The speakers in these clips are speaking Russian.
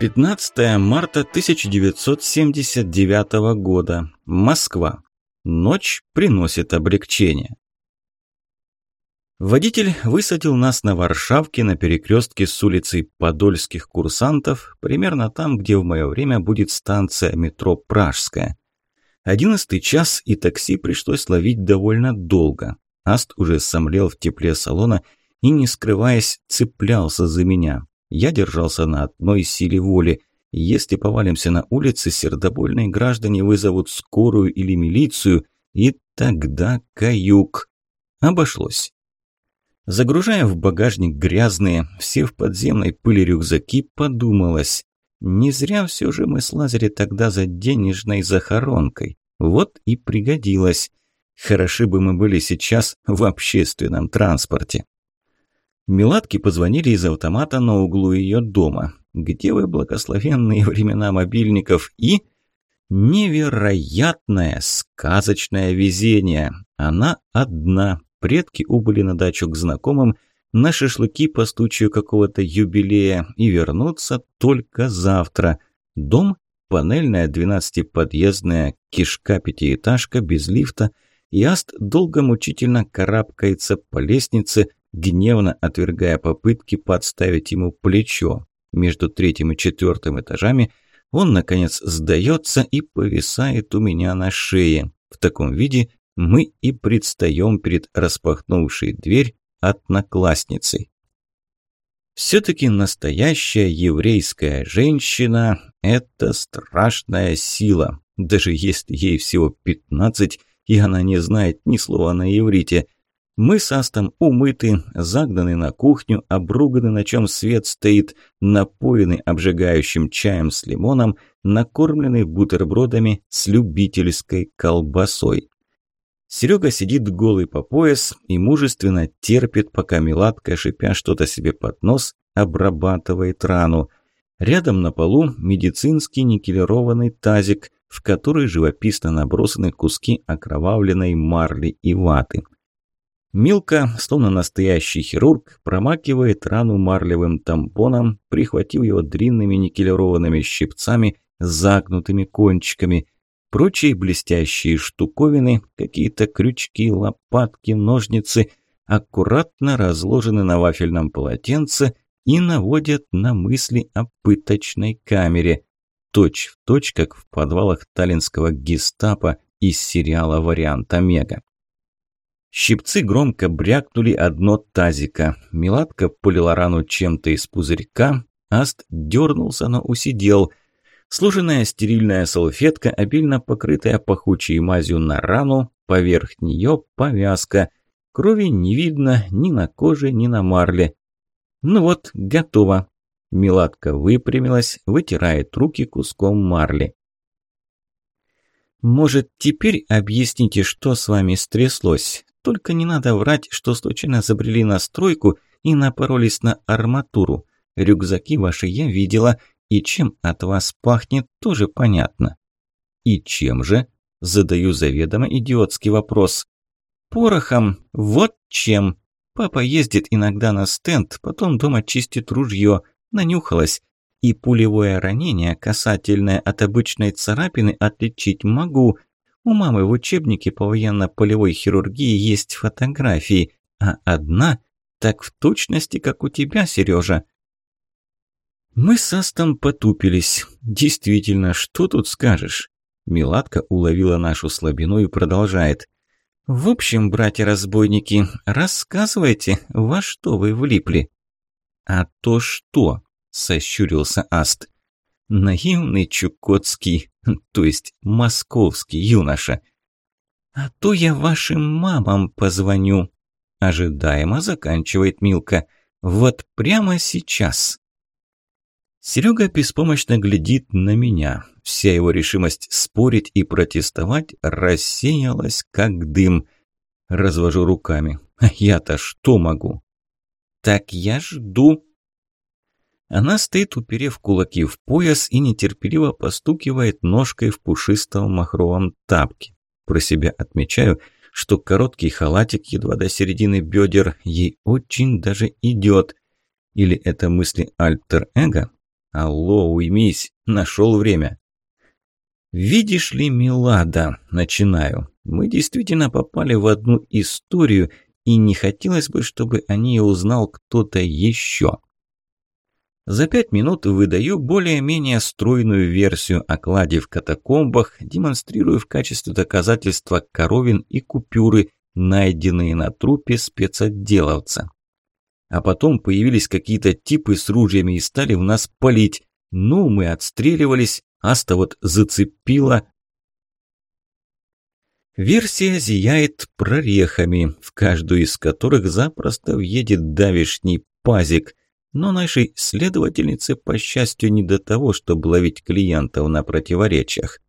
15 марта 1979 года. Москва. Ночь приносит облегчение. Водитель высадил нас на Варшавке на перекрестке с улицей Подольских курсантов, примерно там, где в мое время будет станция метро Пражская. Одиннадцатый час, и такси пришлось ловить довольно долго. Аст уже сомлел в тепле салона и, не скрываясь, цеплялся за меня. Я держался на одной силе воли. Если повалимся на улице, сердобольные граждане вызовут скорую или милицию, и тогда каюк. Обошлось. Загружая в багажник грязные, все в подземной пыли рюкзаки, подумалось. Не зря все же мы слазили тогда за денежной захоронкой. Вот и пригодилось. Хороши бы мы были сейчас в общественном транспорте. Милатки позвонили из автомата на углу ее дома. Где вы, благословенные времена мобильников и... Невероятное, сказочное везение. Она одна. Предки убыли на дачу к знакомым, на шашлыки по случаю какого-то юбилея и вернуться только завтра. Дом – панельная двенадцатиподъездная кишка-пятиэтажка без лифта, и Аст долго мучительно карабкается по лестнице, гневно отвергая попытки подставить ему плечо. Между третьим и четвертым этажами он, наконец, сдается и повисает у меня на шее. В таком виде мы и предстаем перед распахнувшей дверь одноклассницей. Все-таки настоящая еврейская женщина – это страшная сила, даже если ей всего пятнадцать, и она не знает ни слова на иврите – мы с Астом умыты, загнаны на кухню, обруганы, на чем свет стоит, напоены обжигающим чаем с лимоном, накормлены бутербродами с любительской колбасой. Серега сидит голый по пояс и мужественно терпит, пока Меладка, шипя что-то себе под нос, обрабатывает рану. Рядом на полу медицинский никелированный тазик, в который живописно набросаны куски окровавленной марли и ваты – Милка, словно настоящий хирург, промакивает рану марлевым тампоном, прихватив его длинными никелированными щипцами с загнутыми кончиками. Прочие блестящие штуковины, какие-то крючки, лопатки, ножницы, аккуратно разложены на вафельном полотенце и наводят на мысли о пыточной камере. Точь в точь, как в подвалах таллинского гестапо из сериала «Вариант Омега». Щипцы громко брякнули одно тазика. Милатка полила рану чем-то из пузырька. Аст дернулся, но усидел. Сложенная стерильная салфетка, обильно покрытая пахучей мазью на рану, поверх нее повязка. Крови не видно ни на коже, ни на марле. Ну вот, готово. Милатка выпрямилась, вытирает руки куском марли. «Может, теперь объясните, что с вами стряслось? Только не надо врать, что случайно забрели на стройку и напоролись на арматуру. Рюкзаки ваши я видела, и чем от вас пахнет, тоже понятно. И чем же? Задаю заведомо идиотский вопрос. Порохом, вот чем. Папа ездит иногда на стенд, потом дома чистит ружье. Нанюхалась. И пулевое ранение, касательное от обычной царапины, отличить могу – у мамы в учебнике по военно-полевой хирургии есть фотографии, а одна так в точности, как у тебя, Сережа. Мы с Астом потупились. Действительно, что тут скажешь? Миладка уловила нашу слабину и продолжает. «В общем, братья-разбойники, рассказывайте, во что вы влипли?» «А то что?» – сощурился Аст. «Наивный Чукотский, то есть московский юноша. «А то я вашим мамам позвоню», – ожидаемо заканчивает Милка. «Вот прямо сейчас». Серега беспомощно глядит на меня. Вся его решимость спорить и протестовать рассеялась, как дым. Развожу руками. Я-то что могу? «Так я жду», она стоит, уперев кулаки в пояс и нетерпеливо постукивает ножкой в пушистом махровом тапке. Про себя отмечаю, что короткий халатик едва до середины бедер ей очень даже идет. Или это мысли альтер-эго? Алло, уймись, нашел время. Видишь ли, Милада, начинаю. Мы действительно попали в одну историю, и не хотелось бы, чтобы о ней узнал кто-то еще. За пять минут выдаю более-менее стройную версию о кладе в катакомбах, демонстрирую в качестве доказательства коровин и купюры, найденные на трупе спецотделовца. А потом появились какие-то типы с ружьями и стали в нас палить. Ну, мы отстреливались, Аста вот зацепила. Версия зияет прорехами, в каждую из которых запросто въедет давишний пазик. Но нашей следовательнице, по счастью, не до того, чтобы ловить клиентов на противоречиях.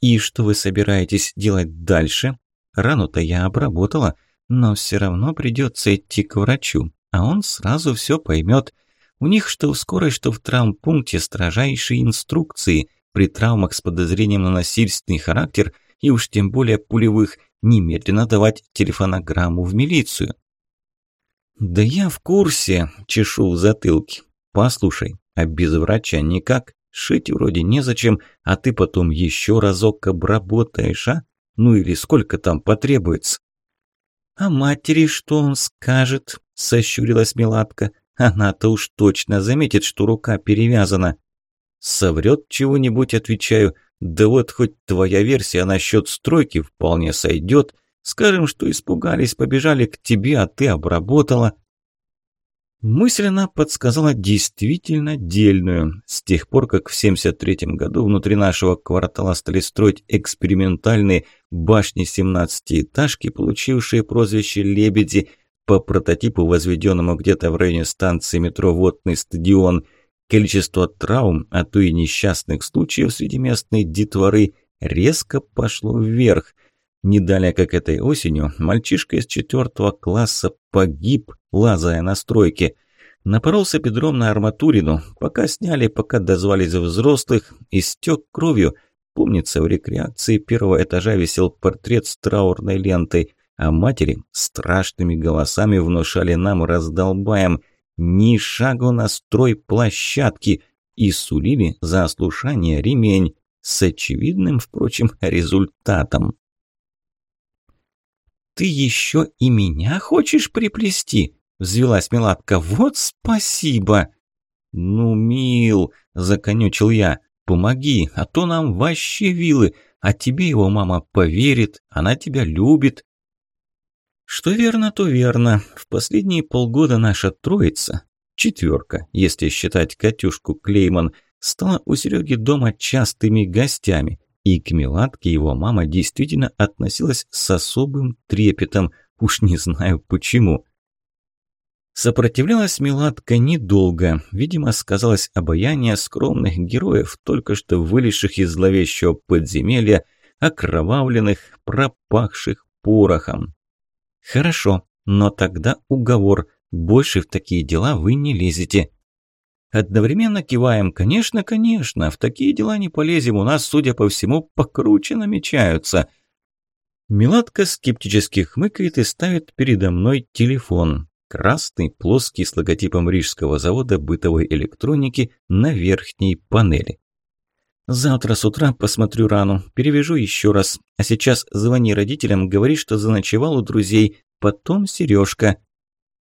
«И что вы собираетесь делать дальше? Рану-то я обработала, но все равно придется идти к врачу, а он сразу все поймет. У них что в скорой, что в травмпункте строжайшие инструкции. При травмах с подозрением на насильственный характер и уж тем более пулевых немедленно давать телефонограмму в милицию. «Да я в курсе», – чешу в затылке. «Послушай, а без врача никак? Шить вроде незачем, а ты потом еще разок обработаешь, а? Ну или сколько там потребуется?» «А матери что он скажет?» – сощурилась Меладка. «Она-то уж точно заметит, что рука перевязана». «Соврет чего-нибудь», – отвечаю. «Да вот хоть твоя версия насчет стройки вполне сойдет. Скажем, что испугались, побежали к тебе, а ты обработала. Мысленно подсказала действительно дельную. С тех пор, как в 73 году внутри нашего квартала стали строить экспериментальные башни 17-этажки, получившие прозвище «Лебеди», по прототипу, возведенному где-то в районе станции метро «Водный стадион», количество травм, а то и несчастных случаев среди местной детворы резко пошло вверх. Не далее, как этой осенью, мальчишка из четвертого класса погиб, лазая на стройке. Напоролся бедром на арматурину. Пока сняли, пока дозвались взрослых, истек кровью. Помнится, в рекреации первого этажа висел портрет с траурной лентой, а матери страшными голосами внушали нам раздолбаем «Ни шагу на строй площадки!» и сулили за ослушание ремень с очевидным, впрочем, результатом. «Ты еще и меня хочешь приплести?» – взвелась Меладка. «Вот спасибо!» «Ну, мил!» – законючил я. «Помоги, а то нам вообще вилы, а тебе его мама поверит, она тебя любит». Что верно, то верно. В последние полгода наша троица, четверка, если считать Катюшку Клейман, стала у Сереги дома частыми гостями. И к Меладке его мама действительно относилась с особым трепетом, уж не знаю почему. Сопротивлялась Меладка недолго, видимо, сказалось обаяние скромных героев, только что вылезших из зловещего подземелья, окровавленных, пропахших порохом. «Хорошо, но тогда уговор. Больше в такие дела вы не лезете». Одновременно киваем. Конечно, конечно, в такие дела не полезем, у нас, судя по всему, покруче намечаются. Меладка скептически хмыкает и ставит передо мной телефон. Красный, плоский, с логотипом Рижского завода бытовой электроники на верхней панели. Завтра с утра посмотрю рану, перевяжу еще раз. А сейчас звони родителям, говори, что заночевал у друзей. Потом Сережка.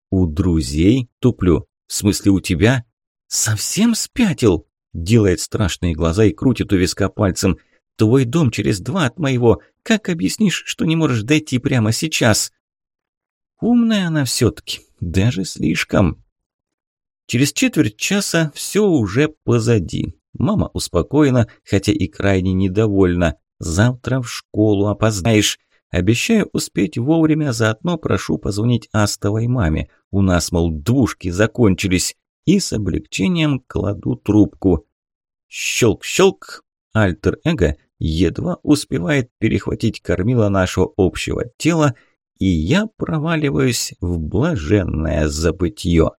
У друзей? Туплю. В смысле у тебя? «Совсем спятил?» Делает страшные глаза и крутит у виска пальцем. «Твой дом через два от моего. Как объяснишь, что не можешь дойти прямо сейчас?» Умная она все-таки, даже слишком. Через четверть часа все уже позади. Мама успокоена, хотя и крайне недовольна. Завтра в школу опоздаешь. Обещаю успеть вовремя, заодно прошу позвонить Астовой маме. У нас, мол, двушки закончились и с облегчением кладу трубку. Щелк-щелк, альтер-эго едва успевает перехватить кормила нашего общего тела, и я проваливаюсь в блаженное забытье.